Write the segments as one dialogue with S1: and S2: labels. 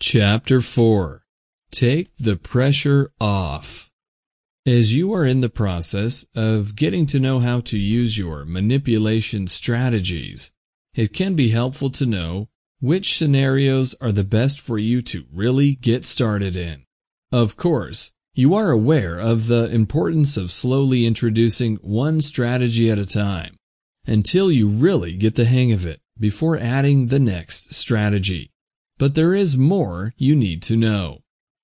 S1: Chapter 4 Take the Pressure Off As you are in the process of getting to know how to use your manipulation strategies, it can be helpful to know which scenarios are the best for you to really get started in. Of course, you are aware of the importance of slowly introducing one strategy at a time until you really get the hang of it before adding the next strategy. But there is more you need to know.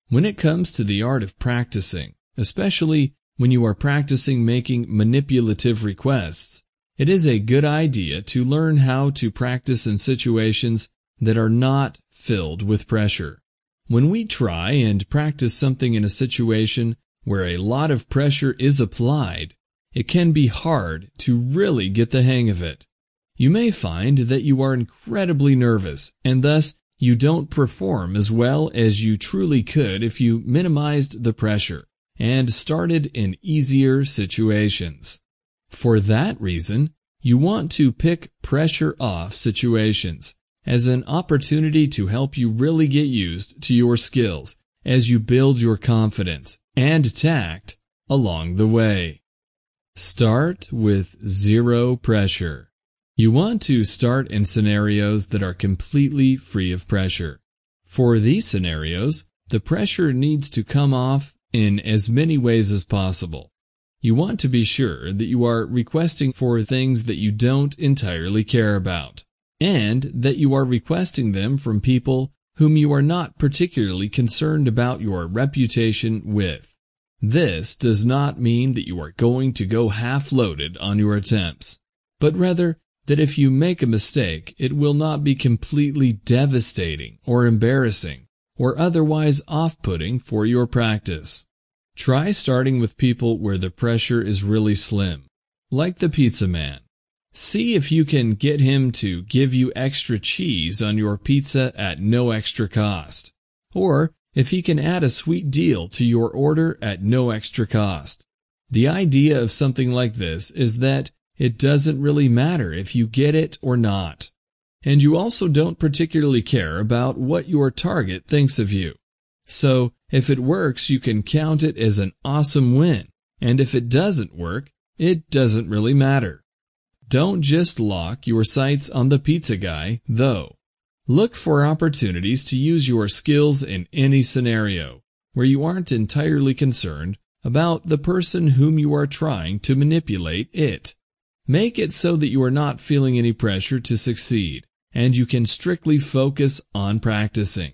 S1: When it comes to the art of practicing, especially when you are practicing making manipulative requests, it is a good idea to learn how to practice in situations that are not filled with pressure. When we try and practice something in a situation where a lot of pressure is applied, it can be hard to really get the hang of it. You may find that you are incredibly nervous and thus you don't perform as well as you truly could if you minimized the pressure and started in easier situations. For that reason, you want to pick pressure off situations as an opportunity to help you really get used to your skills as you build your confidence and tact along the way. Start with zero pressure. You want to start in scenarios that are completely free of pressure. For these scenarios, the pressure needs to come off in as many ways as possible. You want to be sure that you are requesting for things that you don't entirely care about, and that you are requesting them from people whom you are not particularly concerned about your reputation with. This does not mean that you are going to go half-loaded on your attempts, but rather that if you make a mistake, it will not be completely devastating or embarrassing or otherwise off-putting for your practice. Try starting with people where the pressure is really slim, like the pizza man. See if you can get him to give you extra cheese on your pizza at no extra cost, or if he can add a sweet deal to your order at no extra cost. The idea of something like this is that it doesn't really matter if you get it or not. And you also don't particularly care about what your target thinks of you. So, if it works, you can count it as an awesome win. And if it doesn't work, it doesn't really matter. Don't just lock your sights on the pizza guy, though. Look for opportunities to use your skills in any scenario where you aren't entirely concerned about the person whom you are trying to manipulate it. Make it so that you are not feeling any pressure to succeed, and you can strictly focus on practicing.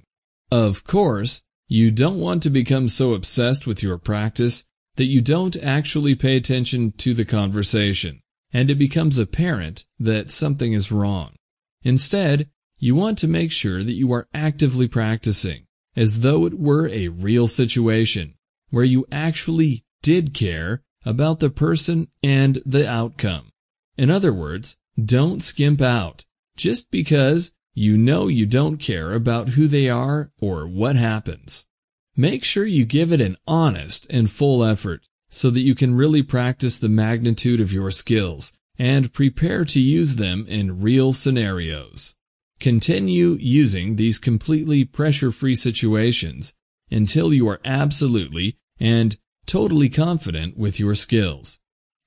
S1: Of course, you don't want to become so obsessed with your practice that you don't actually pay attention to the conversation, and it becomes apparent that something is wrong. Instead, you want to make sure that you are actively practicing, as though it were a real situation, where you actually did care about the person and the outcome. In other words, don't skimp out just because you know you don't care about who they are or what happens. Make sure you give it an honest and full effort so that you can really practice the magnitude of your skills and prepare to use them in real scenarios. Continue using these completely pressure-free situations until you are absolutely and totally confident with your skills.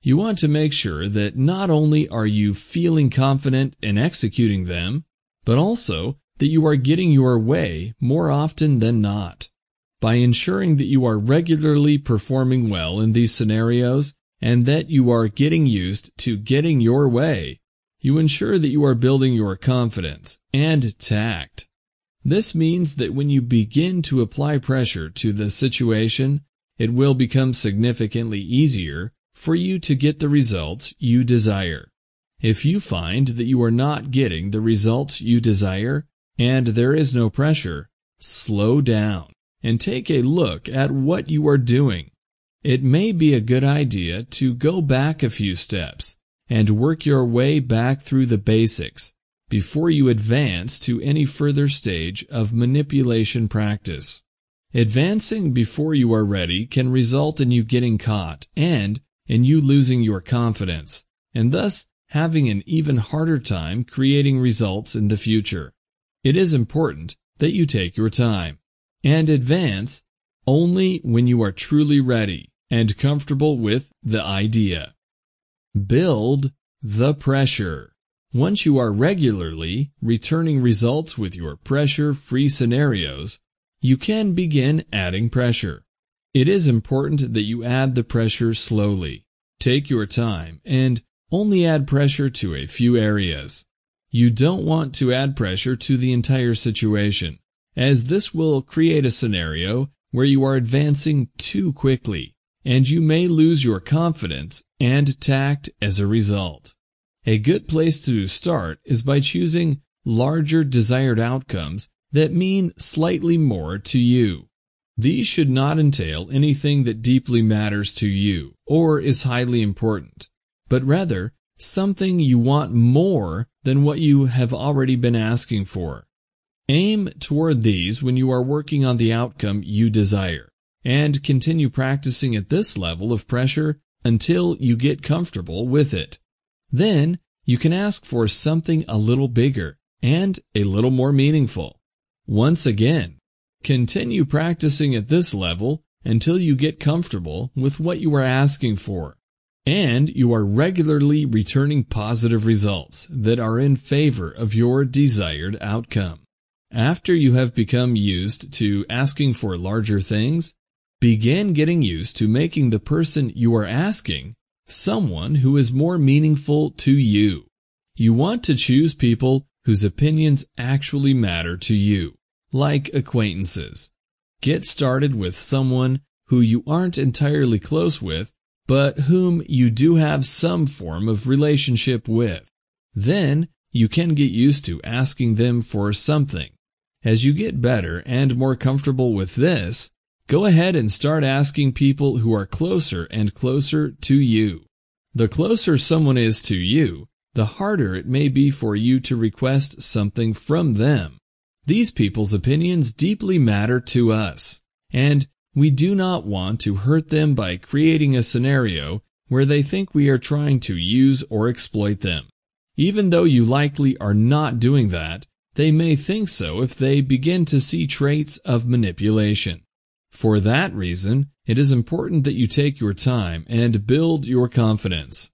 S1: You want to make sure that not only are you feeling confident in executing them, but also that you are getting your way more often than not. By ensuring that you are regularly performing well in these scenarios and that you are getting used to getting your way, you ensure that you are building your confidence and tact. This means that when you begin to apply pressure to the situation, it will become significantly easier for you to get the results you desire. If you find that you are not getting the results you desire and there is no pressure, slow down and take a look at what you are doing. It may be a good idea to go back a few steps and work your way back through the basics before you advance to any further stage of manipulation practice. Advancing before you are ready can result in you getting caught and and you losing your confidence, and thus having an even harder time creating results in the future. It is important that you take your time and advance only when you are truly ready and comfortable with the idea. Build the pressure. Once you are regularly returning results with your pressure-free scenarios, you can begin adding pressure. It is important that you add the pressure slowly. Take your time and only add pressure to a few areas. You don't want to add pressure to the entire situation, as this will create a scenario where you are advancing too quickly, and you may lose your confidence and tact as a result. A good place to start is by choosing larger desired outcomes that mean slightly more to you. These should not entail anything that deeply matters to you or is highly important, but rather something you want more than what you have already been asking for. Aim toward these when you are working on the outcome you desire, and continue practicing at this level of pressure until you get comfortable with it. Then you can ask for something a little bigger and a little more meaningful. Once again, continue practicing at this level until you get comfortable with what you are asking for and you are regularly returning positive results that are in favor of your desired outcome. After you have become used to asking for larger things, begin getting used to making the person you are asking someone who is more meaningful to you. You want to choose people whose opinions actually matter to you, like acquaintances. Get started with someone who you aren't entirely close with but whom you do have some form of relationship with. Then you can get used to asking them for something. As you get better and more comfortable with this, go ahead and start asking people who are closer and closer to you. The closer someone is to you, the harder it may be for you to request something from them. These people's opinions deeply matter to us, and we do not want to hurt them by creating a scenario where they think we are trying to use or exploit them. Even though you likely are not doing that, they may think so if they begin to see traits of manipulation. For that reason, it is important that you take your time and build your confidence.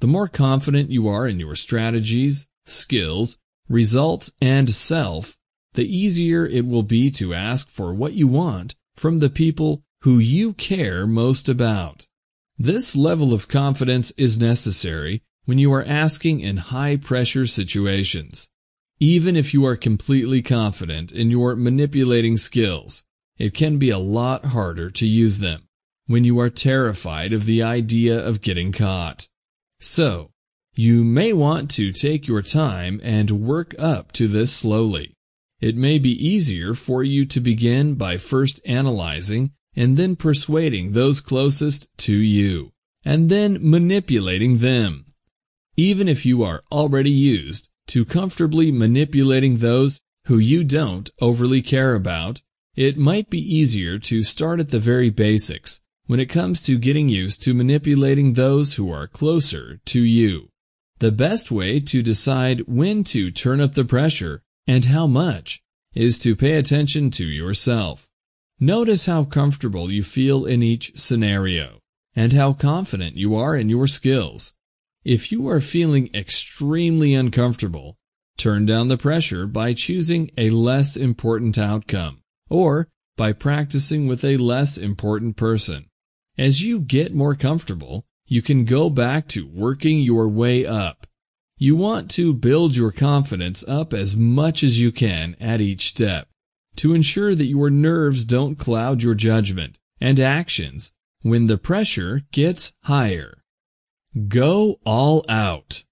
S1: The more confident you are in your strategies, skills, results, and self, the easier it will be to ask for what you want from the people who you care most about. This level of confidence is necessary when you are asking in high-pressure situations. Even if you are completely confident in your manipulating skills, it can be a lot harder to use them when you are terrified of the idea of getting caught. So, you may want to take your time and work up to this slowly. It may be easier for you to begin by first analyzing and then persuading those closest to you, and then manipulating them. Even if you are already used to comfortably manipulating those who you don't overly care about, it might be easier to start at the very basics when it comes to getting used to manipulating those who are closer to you. The best way to decide when to turn up the pressure and how much is to pay attention to yourself. Notice how comfortable you feel in each scenario and how confident you are in your skills. If you are feeling extremely uncomfortable, turn down the pressure by choosing a less important outcome or by practicing with a less important person. As you get more comfortable, you can go back to working your way up you want to build your confidence up as much as you can at each step to ensure that your nerves don't cloud your judgment and actions when the pressure gets higher. Go all out.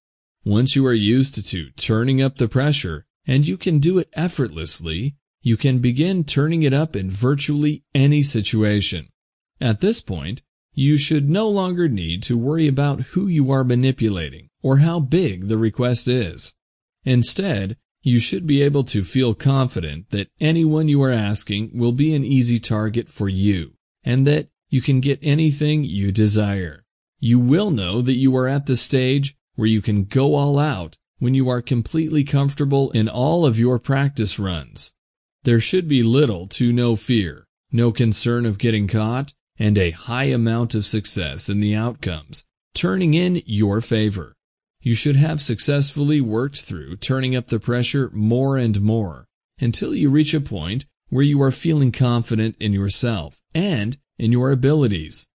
S1: Once you are used to turning up the pressure and you can do it effortlessly, you can begin turning it up in virtually any situation. At this point, you should no longer need to worry about who you are manipulating or how big the request is. Instead, you should be able to feel confident that anyone you are asking will be an easy target for you and that you can get anything you desire. You will know that you are at the stage where you can go all out when you are completely comfortable in all of your practice runs. There should be little to no fear, no concern of getting caught, and a high amount of success in the outcomes, turning in your favor. You should have successfully worked through turning up the pressure more and more until you reach a point where you are feeling confident in yourself and in your abilities.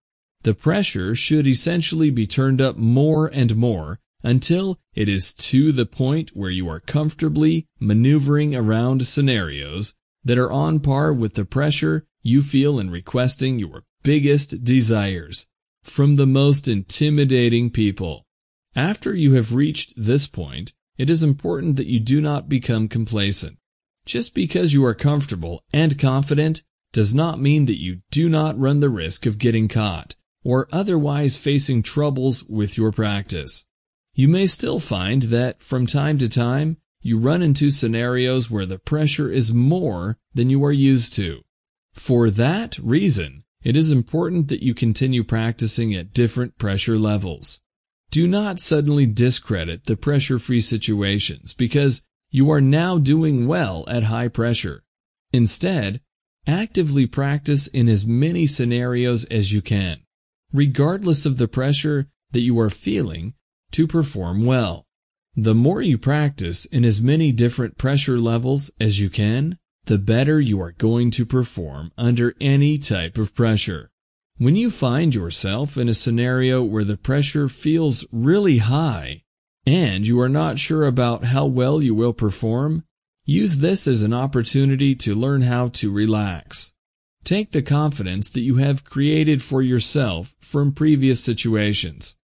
S1: The pressure should essentially be turned up more and more until it is to the point where you are comfortably maneuvering around scenarios that are on par with the pressure you feel in requesting your biggest desires from the most intimidating people. After you have reached this point, it is important that you do not become complacent. Just because you are comfortable and confident does not mean that you do not run the risk of getting caught or otherwise facing troubles with your practice. You may still find that from time to time you run into scenarios where the pressure is more than you are used to. For that reason, it is important that you continue practicing at different pressure levels. Do not suddenly discredit the pressure-free situations because you are now doing well at high pressure. Instead, actively practice in as many scenarios as you can, regardless of the pressure that you are feeling to perform well. The more you practice in as many different pressure levels as you can, the better you are going to perform under any type of pressure. When you find yourself in a scenario where the pressure feels really high and you are not sure about how well you will perform, use this as an opportunity to learn how to relax. Take the confidence that you have created for yourself from previous situations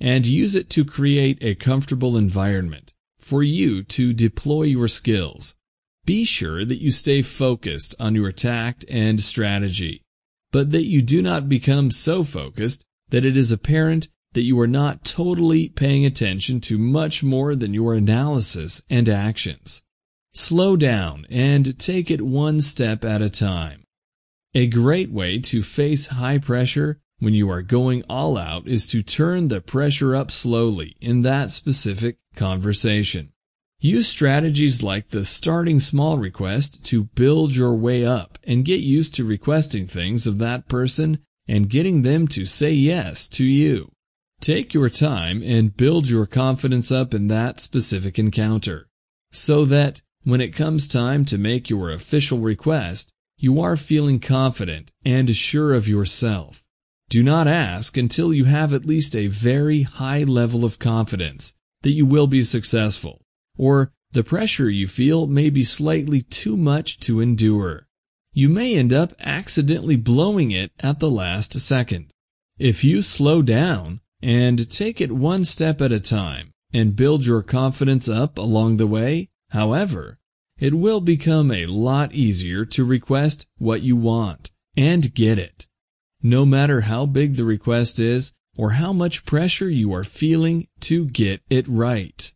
S1: and use it to create a comfortable environment for you to deploy your skills. Be sure that you stay focused on your tact and strategy, but that you do not become so focused that it is apparent that you are not totally paying attention to much more than your analysis and actions. Slow down and take it one step at a time. A great way to face high pressure when you are going all out is to turn the pressure up slowly in that specific conversation. Use strategies like the starting small request to build your way up and get used to requesting things of that person and getting them to say yes to you. Take your time and build your confidence up in that specific encounter so that when it comes time to make your official request, you are feeling confident and sure of yourself. Do not ask until you have at least a very high level of confidence that you will be successful, or the pressure you feel may be slightly too much to endure. You may end up accidentally blowing it at the last second. If you slow down and take it one step at a time and build your confidence up along the way, however, it will become a lot easier to request what you want and get it no matter how big the request is or how much pressure you are feeling to get it right.